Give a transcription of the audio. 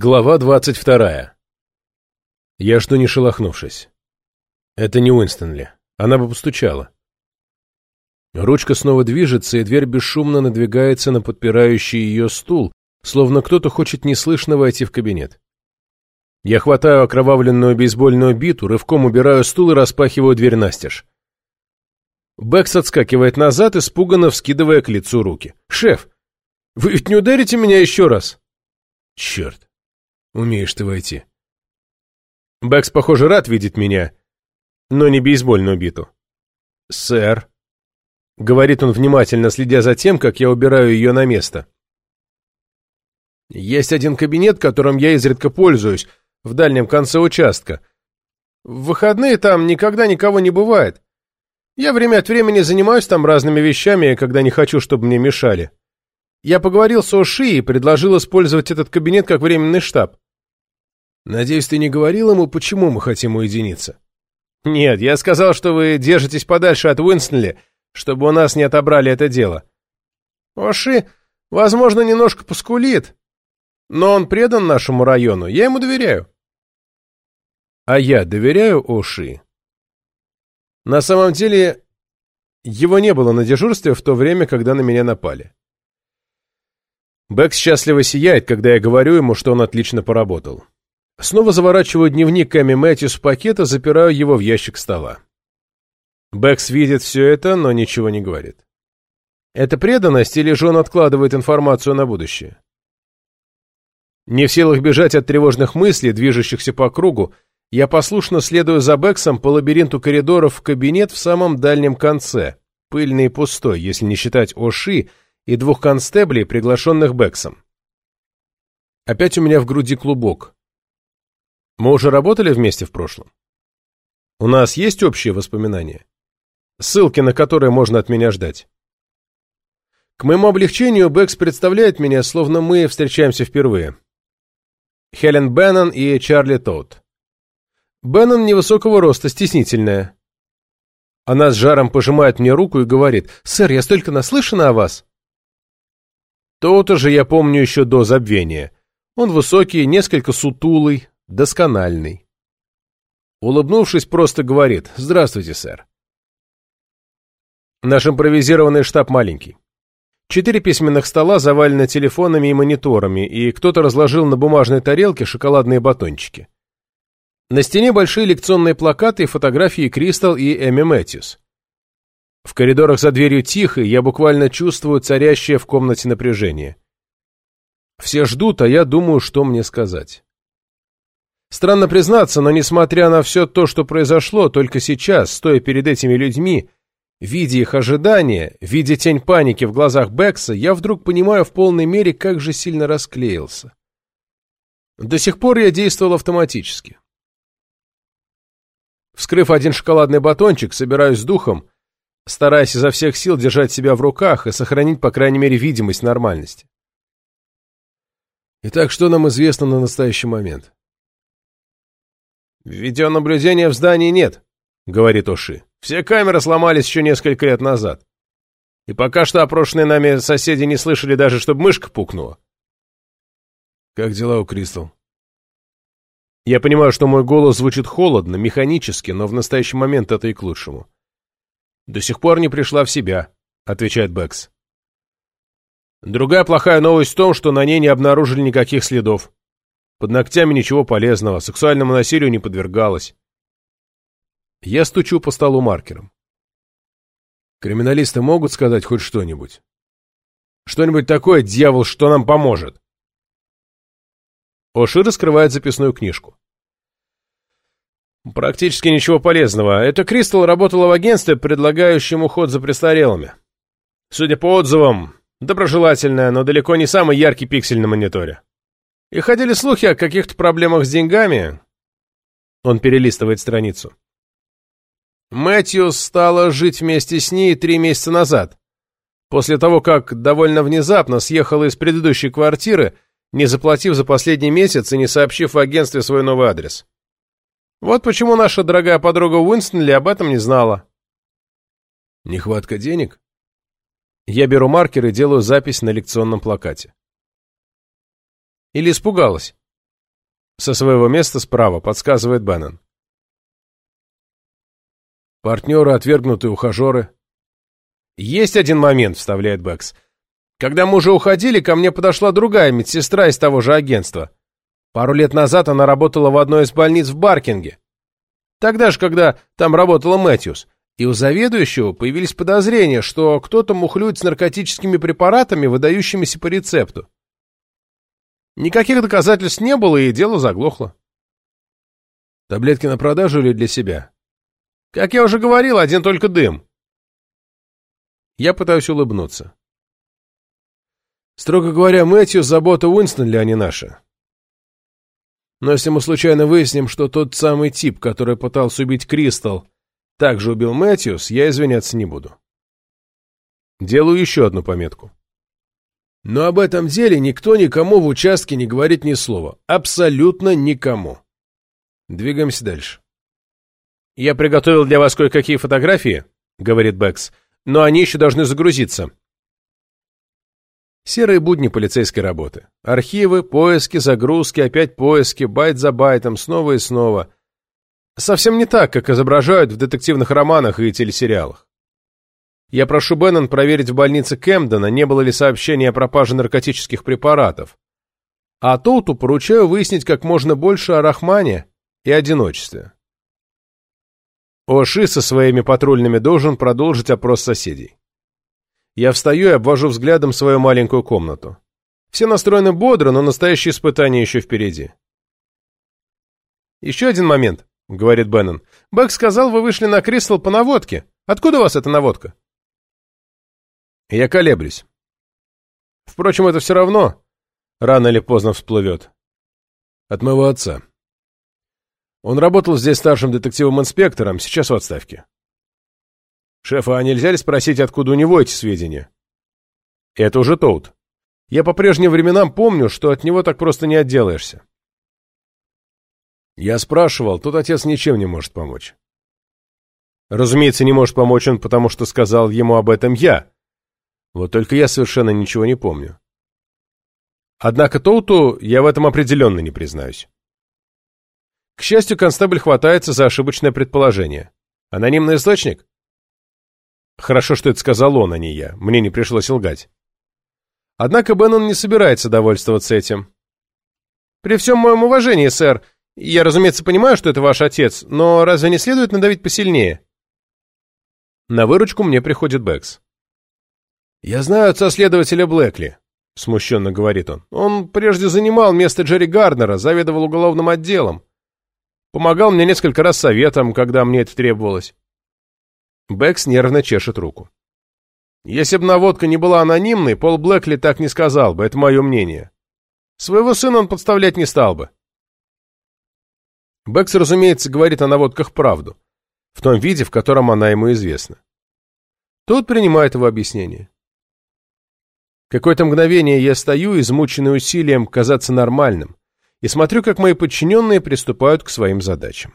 Глава двадцать вторая. Я жду не шелохнувшись. Это не Уинстонли. Она бы постучала. Ручка снова движется, и дверь бесшумно надвигается на подпирающий ее стул, словно кто-то хочет неслышно войти в кабинет. Я хватаю окровавленную бейсбольную биту, рывком убираю стул и распахиваю дверь настежь. Бэкс отскакивает назад, испуганно вскидывая к лицу руки. «Шеф, вы ведь не ударите меня еще раз?» «Черт! Умеешь ты войти. Бэкс, похоже, рад видеть меня, но не бейсбольную биту. «Сэр», — говорит он внимательно, следя за тем, как я убираю ее на место. «Есть один кабинет, которым я изредка пользуюсь, в дальнем конце участка. В выходные там никогда никого не бывает. Я время от времени занимаюсь там разными вещами, когда не хочу, чтобы мне мешали. Я поговорил с Оши и предложил использовать этот кабинет как временный штаб. Надеюсь, ты не говорил ему, почему мы хотим уединиться? Нет, я сказал, что вы держитесь подальше от Уинстонли, чтобы у нас не отобрали это дело. Оши, возможно, немножко поскулит, но он предан нашему району, я ему доверяю. А я доверяю Оши. На самом деле, его не было на дежурстве в то время, когда на меня напали. Бэкс счастливо сияет, когда я говорю ему, что он отлично поработал. Снова заворачиваю дневник Кэми Мэтьюс в пакет и запираю его в ящик стола. Бэкс видит все это, но ничего не говорит. Это преданность или же он откладывает информацию на будущее? Не в силах бежать от тревожных мыслей, движущихся по кругу, я послушно следую за Бэксом по лабиринту коридоров в кабинет в самом дальнем конце, пыльный и пустой, если не считать Оши, и двух констеблей, приглашенных Бэксом. Опять у меня в груди клубок. Мы уже работали вместе в прошлом? У нас есть общие воспоминания? Ссылки, на которые можно от меня ждать? К моему облегчению, Бэкс представляет меня, словно мы встречаемся впервые. Хелен Беннон и Чарли Тоут. Беннон невысокого роста, стеснительная. Она с жаром пожимает мне руку и говорит, «Сэр, я столько наслышана о вас!» То-то же я помню еще до забвения. Он высокий, несколько сутулый, доскональный. Улыбнувшись, просто говорит «Здравствуйте, сэр». Наш импровизированный штаб маленький. Четыре письменных стола завалены телефонами и мониторами, и кто-то разложил на бумажной тарелке шоколадные батончики. На стене большие лекционные плакаты и фотографии Кристал и Эми Мэтьюс. В коридорах за дверью тихо, я буквально чувствую царящее в комнате напряжение. Все ждут, а я думаю, что мне сказать. Странно признаться, но несмотря на все то, что произошло, только сейчас, стоя перед этими людьми, видя их ожидания, видя тень паники в глазах Бекса, я вдруг понимаю в полной мере, как же сильно расклеился. До сих пор я действовал автоматически. Вскрыв один шоколадный батончик, собираюсь с духом стараясь изо всех сил держать себя в руках и сохранить, по крайней мере, видимость нормальности. Итак, что нам известно на настоящий момент? «Видеонаблюдения в здании нет», — говорит Оши. «Все камеры сломались еще несколько лет назад. И пока что опрошенные нами соседи не слышали даже, чтобы мышка пукнула». «Как дела у Кристал?» Я понимаю, что мой голос звучит холодно, механически, но в настоящий момент это и к лучшему. «До сих пор не пришла в себя», — отвечает Бэкс. Другая плохая новость в том, что на ней не обнаружили никаких следов. Под ногтями ничего полезного, сексуальному насилию не подвергалась. Я стучу по столу маркером. Криминалисты могут сказать хоть что-нибудь? Что-нибудь такое, дьявол, что нам поможет? Оши раскрывает записную книжку. Практически ничего полезного. Это Кристал работала в агентстве, предлагающем уход за престарелыми. Судя по отзывам, доброжелательная, но далеко не самый яркий пиксель на мониторе. И ходили слухи о каких-то проблемах с деньгами. Он перелистывает страницу. Мэтью стала жить вместе с ней три месяца назад, после того, как довольно внезапно съехала из предыдущей квартиры, не заплатив за последний месяц и не сообщив в агентстве свой новый адрес. Вот почему наша дорогая подруга Уинстонли об этом не знала. Нехватка денег? Я беру маркер и делаю запись на лекционном плакате. Или испугалась? Со своего места справа подсказывает Беннон. Партнеры, отвергнутые ухажеры. Есть один момент, вставляет Бэкс. Когда мы уже уходили, ко мне подошла другая медсестра из того же агентства. Пару лет назад она работала в одной из больниц в Баркинге. Тогда же, когда там работала Мэтьюс. И у заведующего появились подозрения, что кто-то мухлюет с наркотическими препаратами, выдающимися по рецепту. Никаких доказательств не было, и дело заглохло. Таблетки на продажу или для себя? Как я уже говорил, один только дым. Я пытаюсь улыбнуться. Строго говоря, Мэтью — забота Уинстона, а не наша. Но если мы случайно выясним, что тот самый тип, который пытался убить Кристал, также убил Мэтьюс, я извиняться не буду. Делаю еще одну пометку. Но об этом деле никто никому в участке не говорит ни слова. Абсолютно никому. Двигаемся дальше. «Я приготовил для вас кое-какие фотографии», — говорит Бэкс, «но они еще должны загрузиться. Серые будни полицейской работы. Архивы, поиски, загрузки, опять поиски, байт за байтом, снова и снова. Совсем не так, как изображают в детективных романах и телесериалах. Я прошу Беннон проверить в больнице Кэмдена, не было ли сообщения о пропаже наркотических препаратов. А Тоуту поручаю выяснить как можно больше о Рахмане и одиночестве. Оши со своими патрульными должен продолжить опрос соседей. Я встаю и обвожу взглядом свою маленькую комнату. Все настроены бодро, но настоящее испытание еще впереди. «Еще один момент», — говорит Беннон. «Бэк сказал, вы вышли на Кристал по наводке. Откуда у вас эта наводка?» Я колеблюсь. Впрочем, это все равно рано или поздно всплывет. От моего отца. Он работал здесь старшим детективом-инспектором, сейчас в отставке. «Шефа, а нельзя ли спросить, откуда у него эти сведения?» «Это уже Тоут. Я по прежним временам помню, что от него так просто не отделаешься». Я спрашивал, тут отец ничем не может помочь. Разумеется, не может помочь он, потому что сказал ему об этом я. Вот только я совершенно ничего не помню. Однако Тоуту я в этом определенно не признаюсь. К счастью, констебль хватается за ошибочное предположение. Анонимный источник? Хорошо, что это сказал он, а не я. Мне не пришлось лгать. Однако Беннон не собирается довольствоваться этим. «При всем моем уважении, сэр, я, разумеется, понимаю, что это ваш отец, но разве не следует надавить посильнее?» На выручку мне приходит Бэкс. «Я знаю отца следователя Блэкли», — смущенно говорит он. «Он прежде занимал место Джерри Гарднера, заведовал уголовным отделом. Помогал мне несколько раз советом, когда мне это требовалось. Бэкс нервно чешет руку. Если бы наводка не была анонимной, Пол Блэкли так не сказал бы, это мое мнение. Своего сына он подставлять не стал бы. Бэкс, разумеется, говорит о наводках правду, в том виде, в котором она ему известна. Тот принимает его объяснение. Какое-то мгновение я стою, измученный усилием казаться нормальным, и смотрю, как мои подчиненные приступают к своим задачам.